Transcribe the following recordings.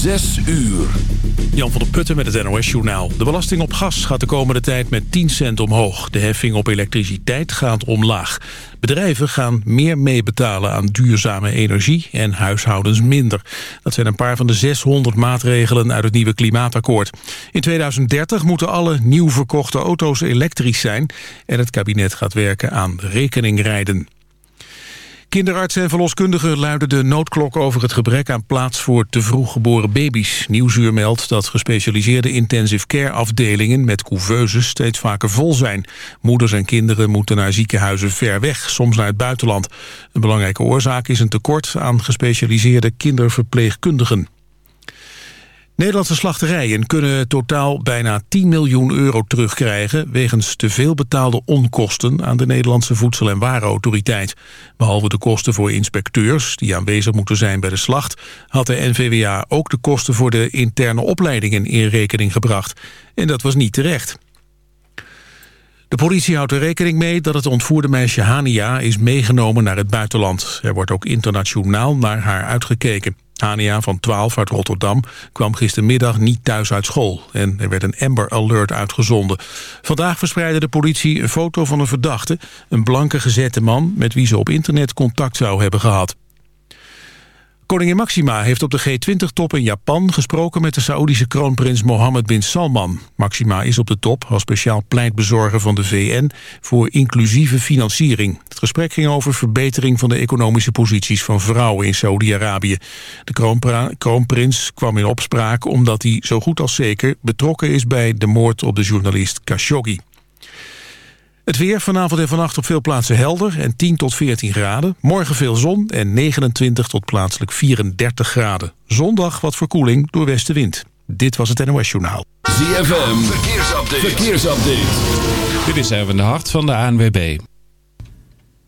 Zes uur. Jan van der Putten met het NOS-journaal. De belasting op gas gaat de komende tijd met 10 cent omhoog. De heffing op elektriciteit gaat omlaag. Bedrijven gaan meer meebetalen aan duurzame energie en huishoudens minder. Dat zijn een paar van de 600 maatregelen uit het nieuwe klimaatakkoord. In 2030 moeten alle nieuw verkochte auto's elektrisch zijn... en het kabinet gaat werken aan rekeningrijden. Kinderartsen en verloskundigen luiden de noodklok over het gebrek aan plaats voor te vroeg geboren baby's. Nieuwsuur meldt dat gespecialiseerde intensive care afdelingen met couveuses steeds vaker vol zijn. Moeders en kinderen moeten naar ziekenhuizen ver weg, soms naar het buitenland. Een belangrijke oorzaak is een tekort aan gespecialiseerde kinderverpleegkundigen. Nederlandse slachterijen kunnen totaal bijna 10 miljoen euro terugkrijgen... wegens te veel betaalde onkosten aan de Nederlandse Voedsel- en Warenautoriteit. Behalve de kosten voor inspecteurs, die aanwezig moeten zijn bij de slacht... had de NVWA ook de kosten voor de interne opleidingen in rekening gebracht. En dat was niet terecht. De politie houdt er rekening mee dat het ontvoerde meisje Hania is meegenomen naar het buitenland. Er wordt ook internationaal naar haar uitgekeken. Hania van 12 uit Rotterdam kwam gistermiddag niet thuis uit school. En er werd een Amber Alert uitgezonden. Vandaag verspreidde de politie een foto van een verdachte... een blanke gezette man met wie ze op internet contact zou hebben gehad. Koningin Maxima heeft op de G20-top in Japan gesproken met de Saoedische kroonprins Mohammed bin Salman. Maxima is op de top als speciaal pleitbezorger van de VN voor inclusieve financiering. Het gesprek ging over verbetering van de economische posities van vrouwen in Saoedi-Arabië. De kroonprins kwam in opspraak omdat hij zo goed als zeker betrokken is bij de moord op de journalist Khashoggi. Het weer vanavond en vannacht op veel plaatsen helder en 10 tot 14 graden. Morgen veel zon en 29 tot plaatselijk 34 graden. Zondag wat verkoeling door westenwind. Dit was het NOS Journaal. ZFM, verkeersupdate. verkeersupdate. Dit is even de hart van de ANWB.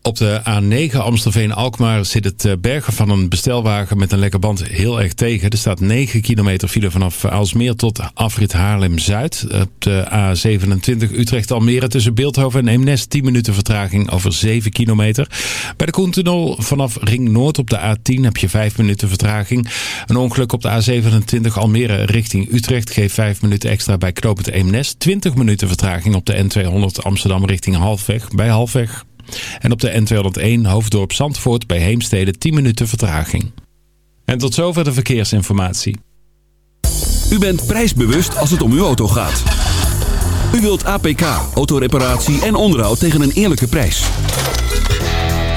Op de A9 Amstelveen-Alkmaar zit het eh, bergen van een bestelwagen met een lekke band heel erg tegen. Er staat 9 kilometer file vanaf Aalsmeer tot afrit Haarlem-Zuid. Op de A27 Utrecht-Almere tussen Beeldhoven en Eemnes 10 minuten vertraging over 7 kilometer. Bij de Koentunnel vanaf Ring Noord op de A10 heb je 5 minuten vertraging. Een ongeluk op de A27 Almere richting Utrecht geeft 5 minuten extra bij knooppunt Eemnes. 20 minuten vertraging op de N200 Amsterdam richting Halfweg bij Halfweg. En op de N201 Hoofddorp Zandvoort bij Heemstede 10 minuten vertraging. En tot zover de verkeersinformatie. U bent prijsbewust als het om uw auto gaat. U wilt APK, autoreparatie en onderhoud tegen een eerlijke prijs.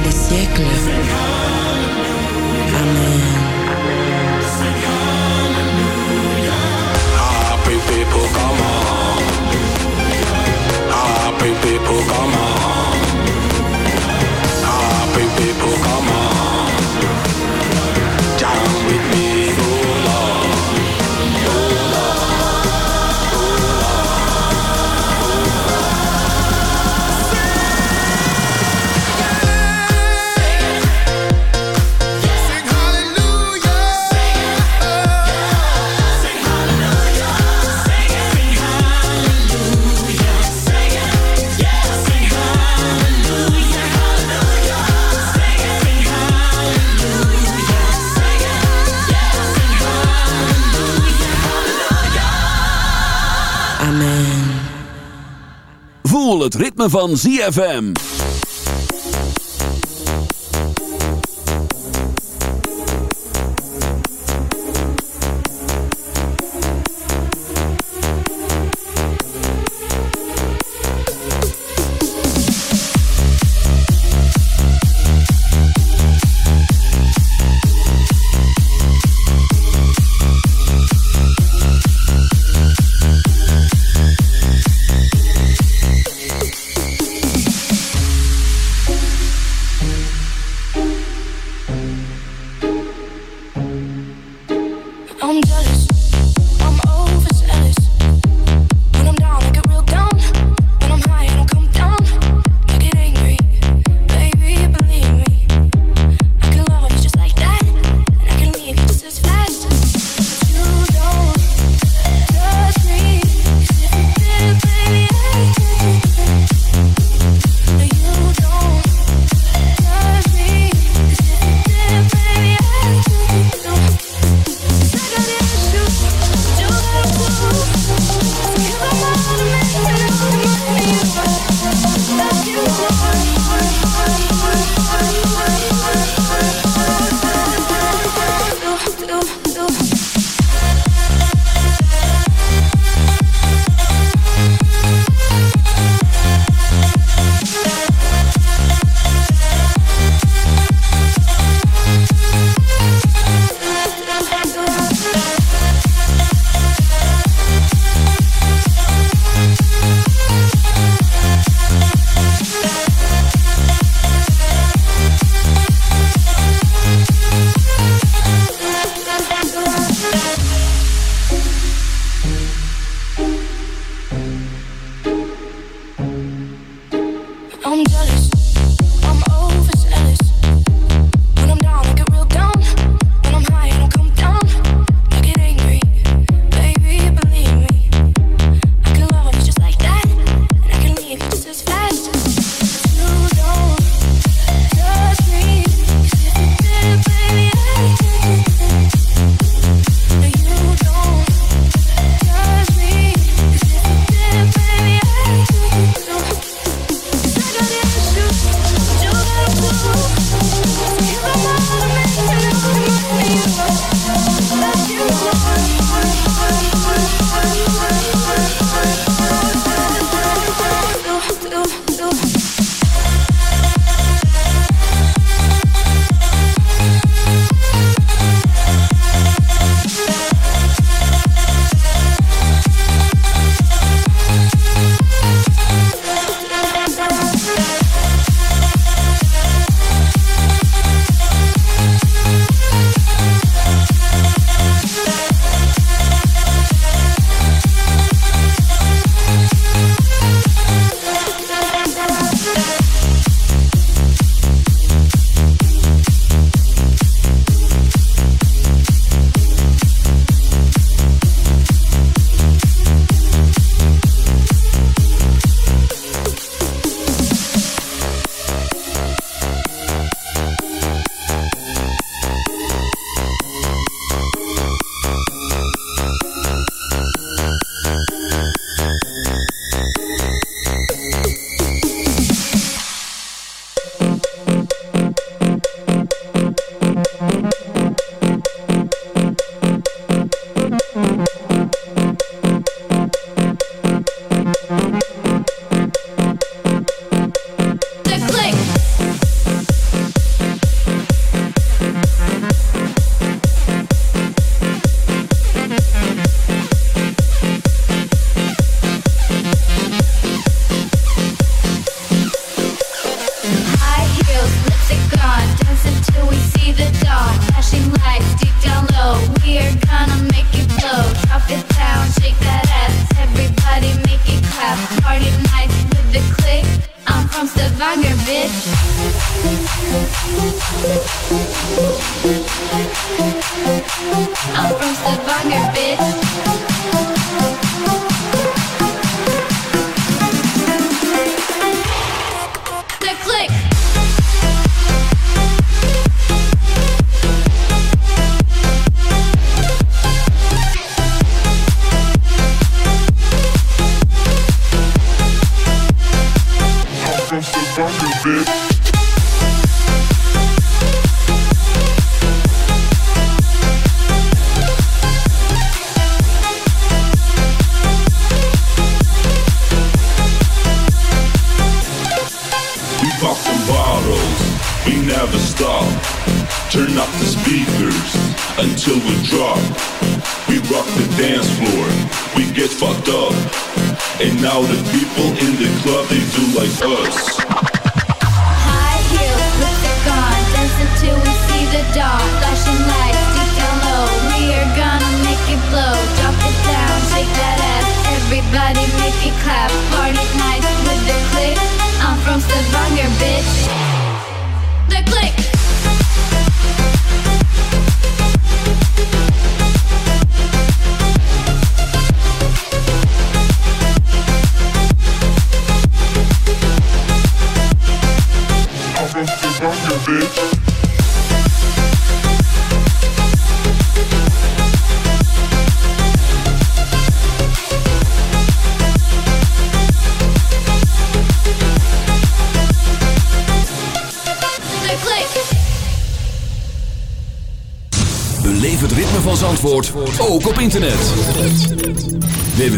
Siècles siècles. Het ritme van ZFM.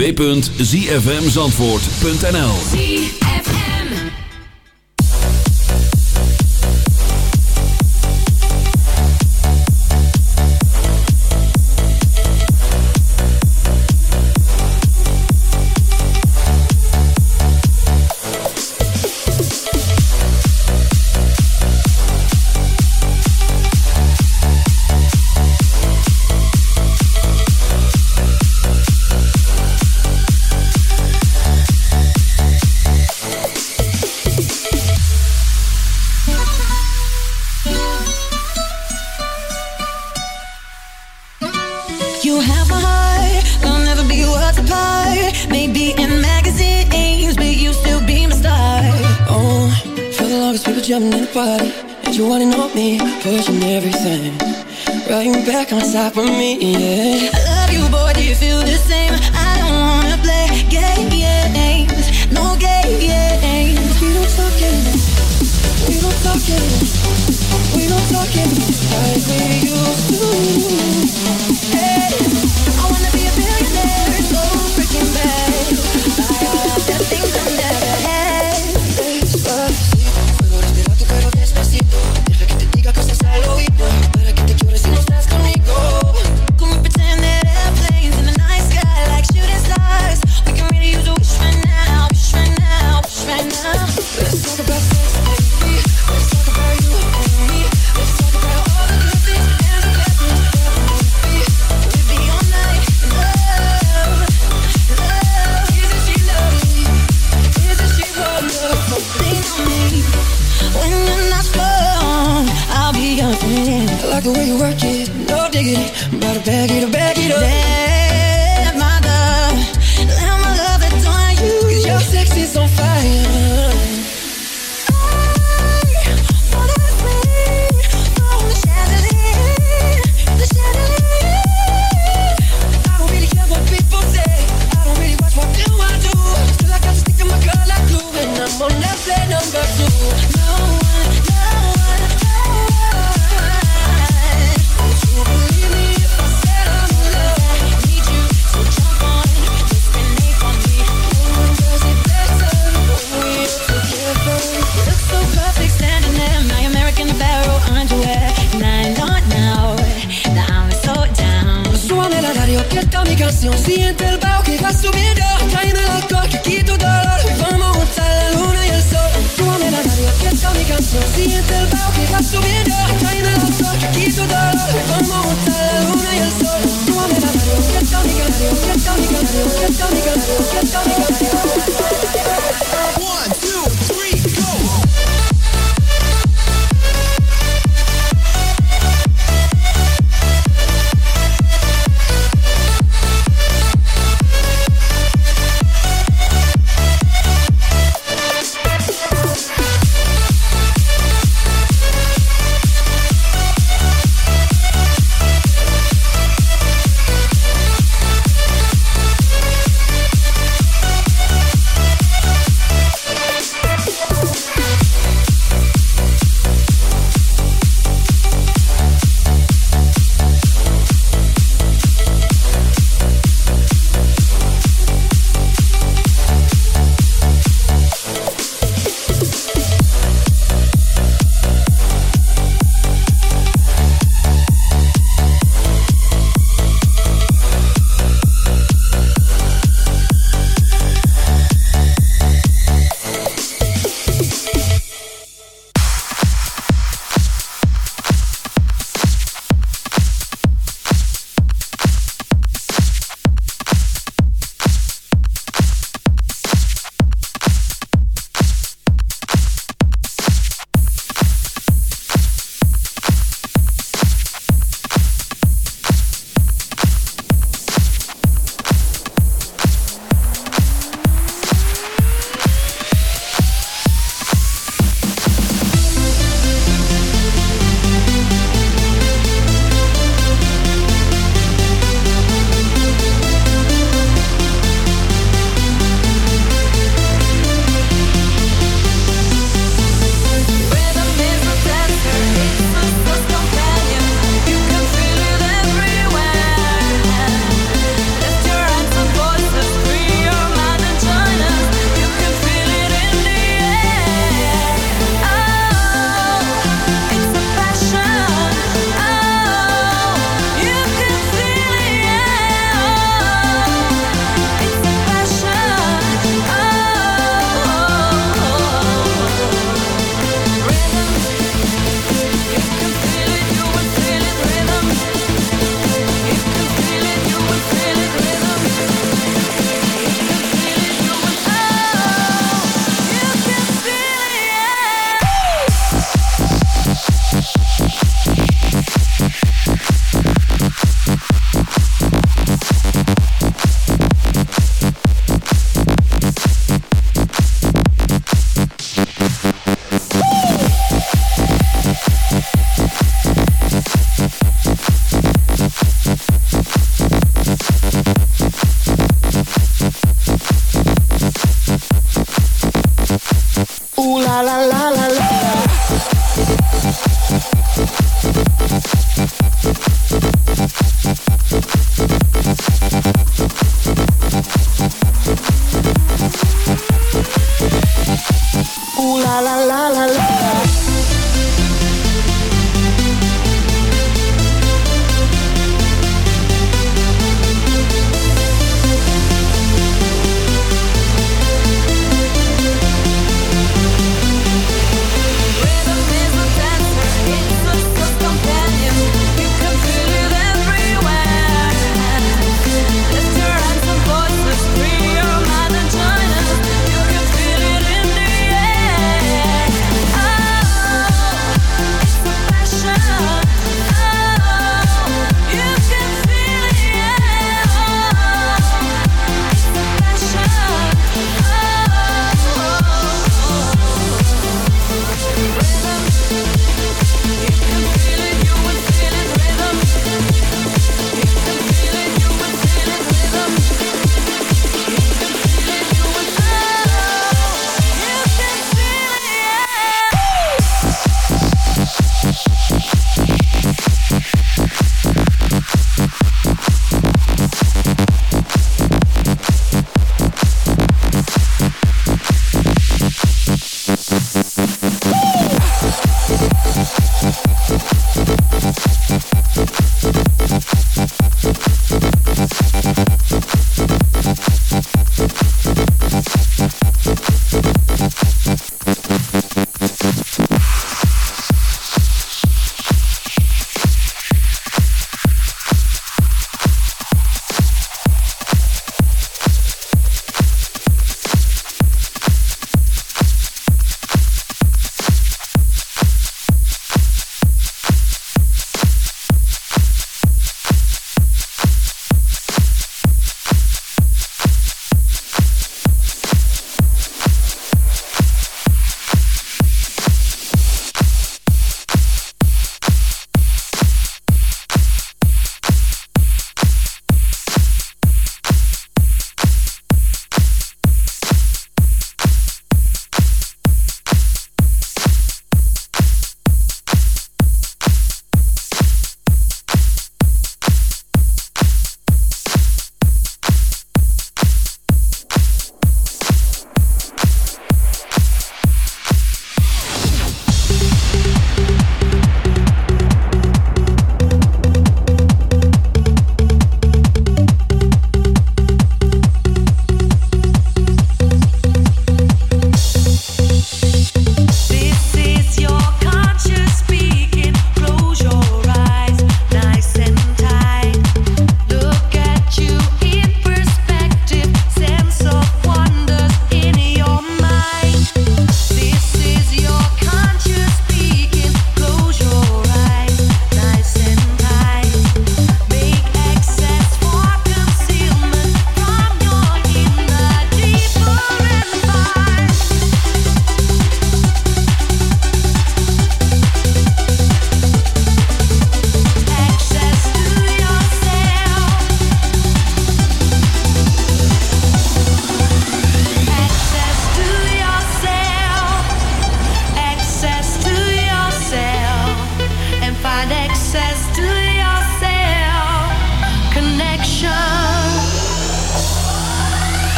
www.zfmzandvoort.nl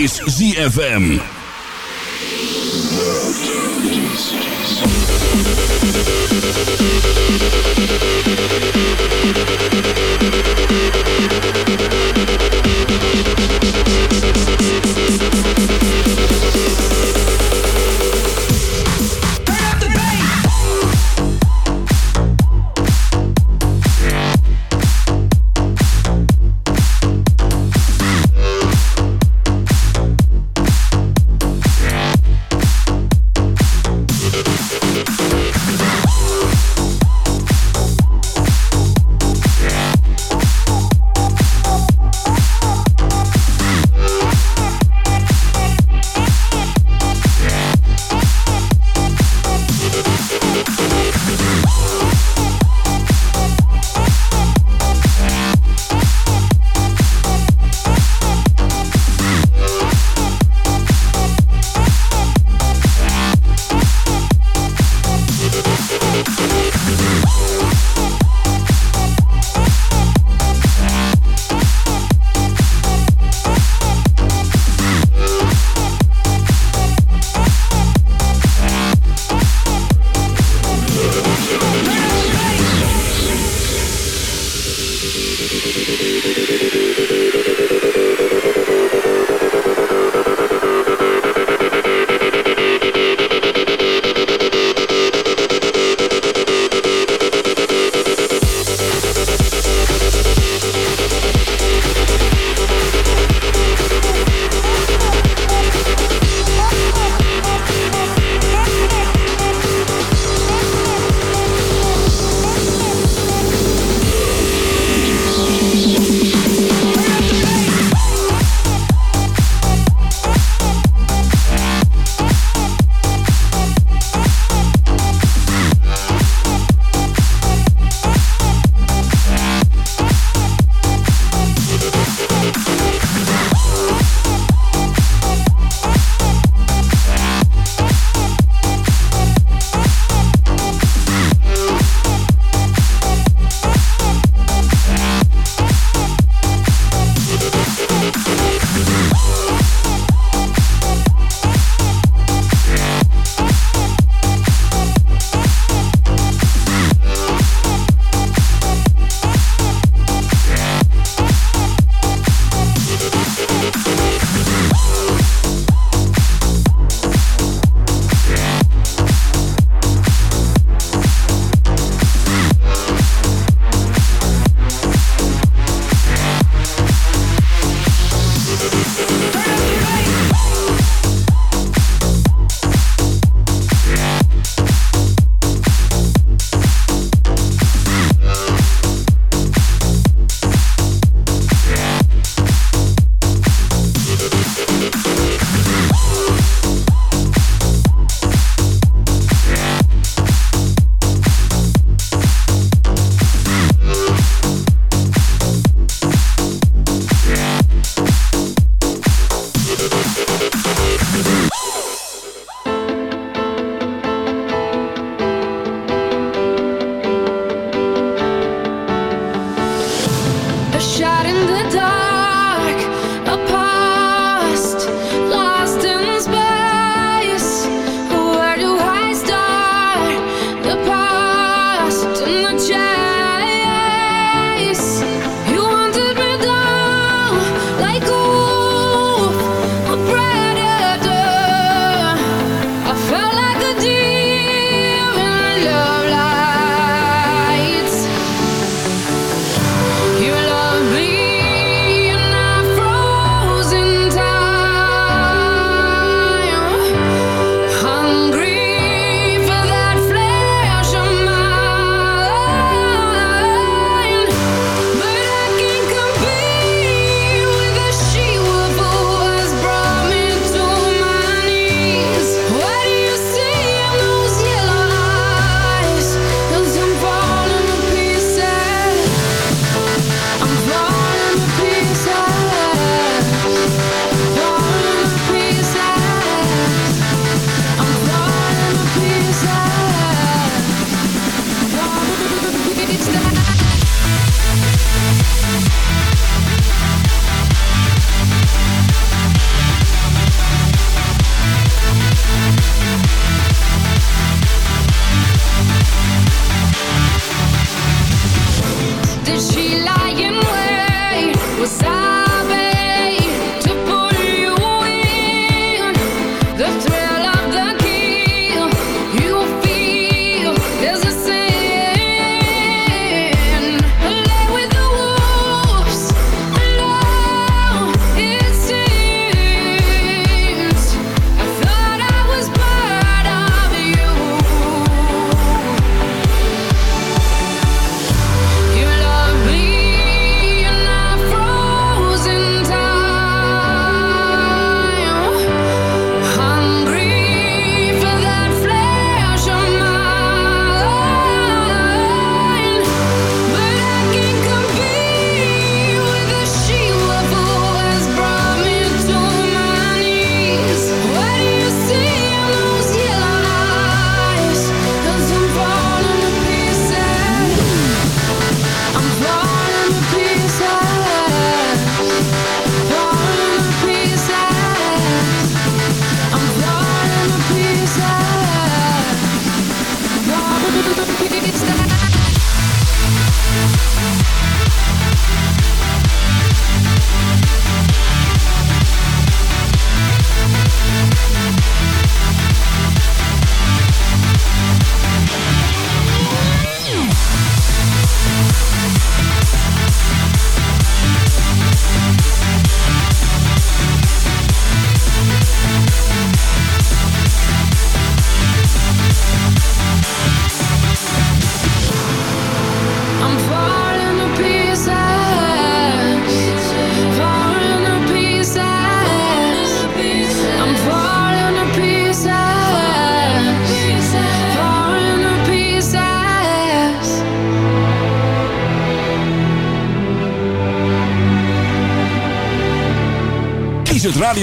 is ZFM.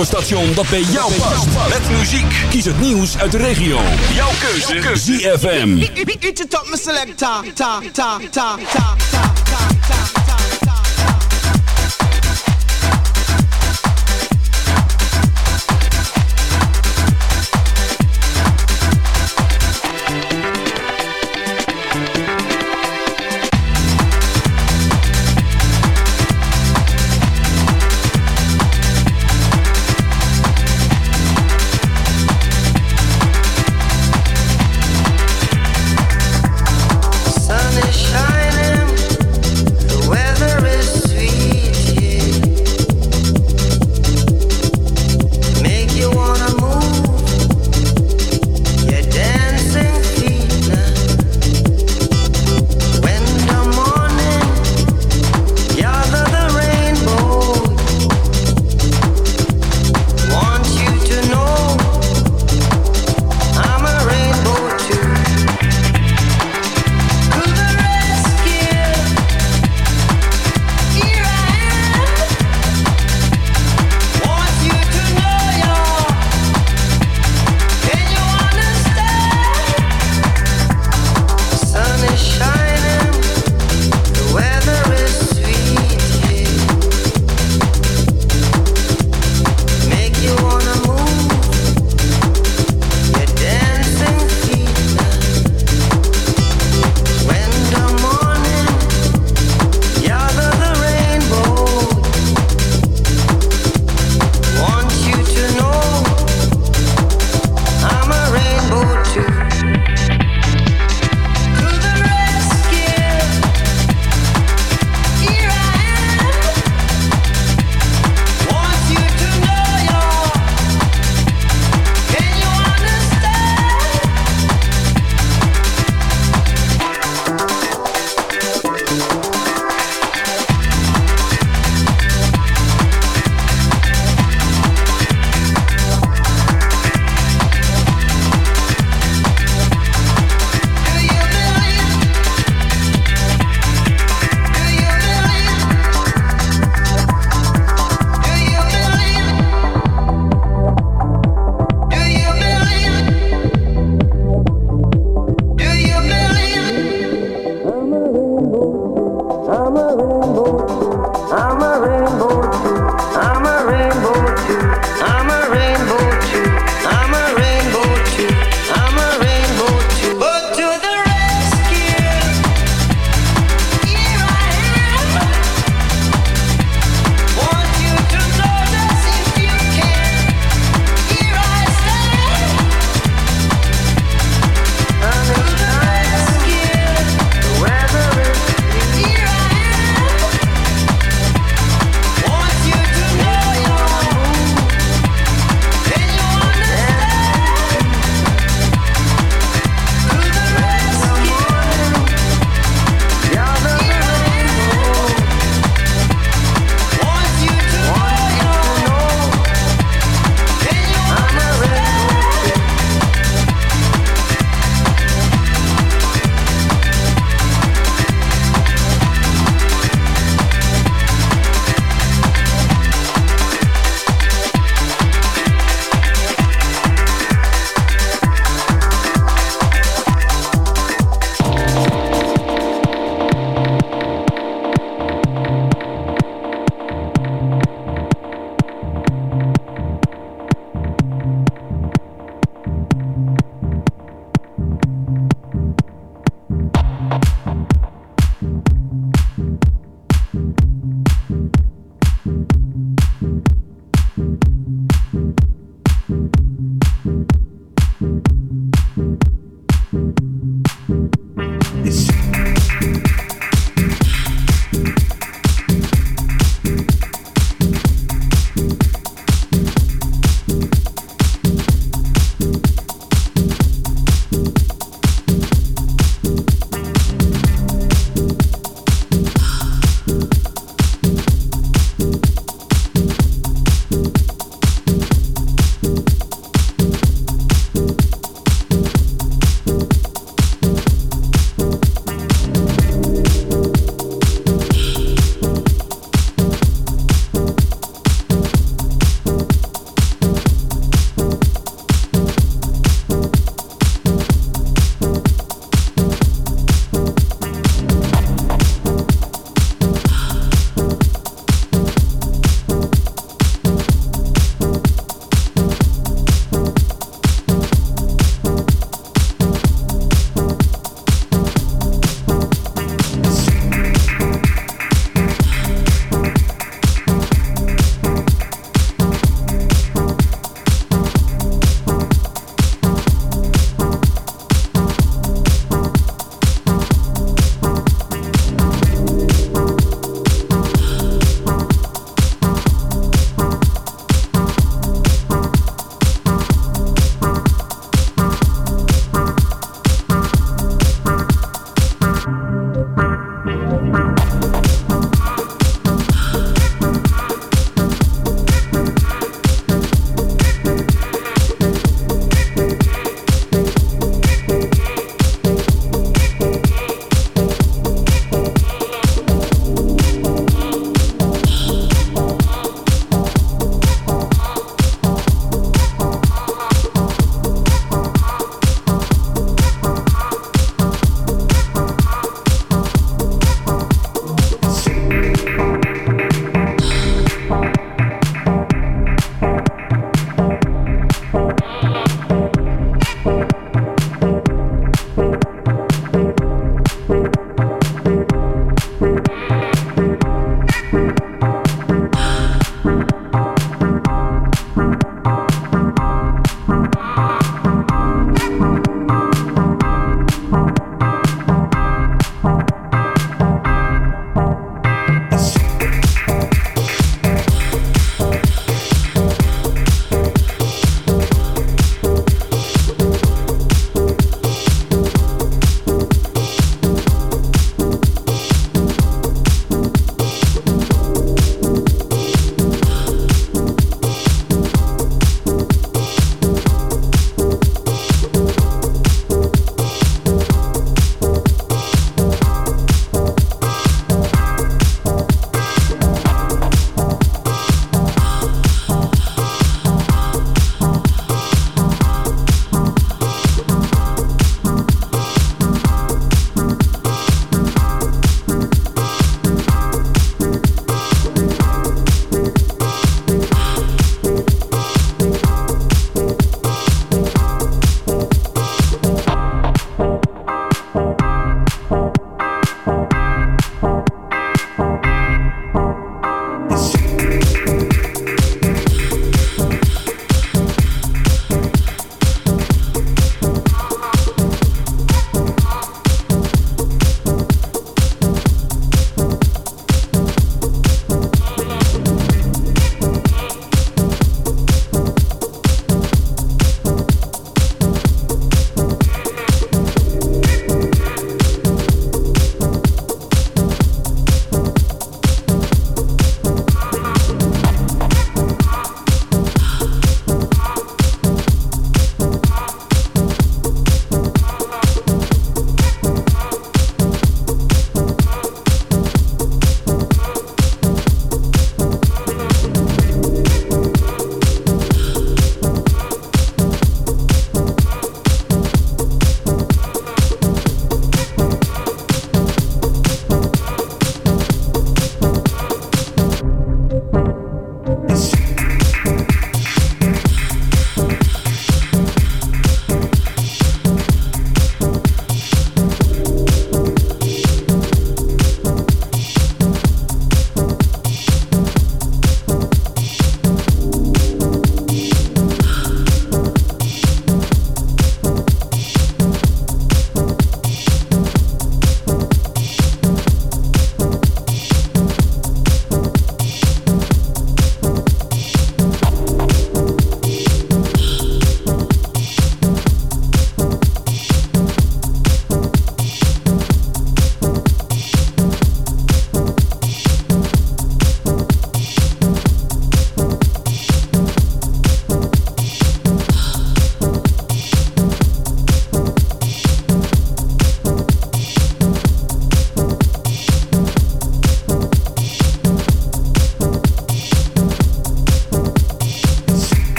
Radiostation dat bij jou past. Met muziek. Kies het nieuws uit de regio. Jouw keuze. ZFM. Eat it up, my selector. Ta, ta, ta, ta, ta, ta, ta,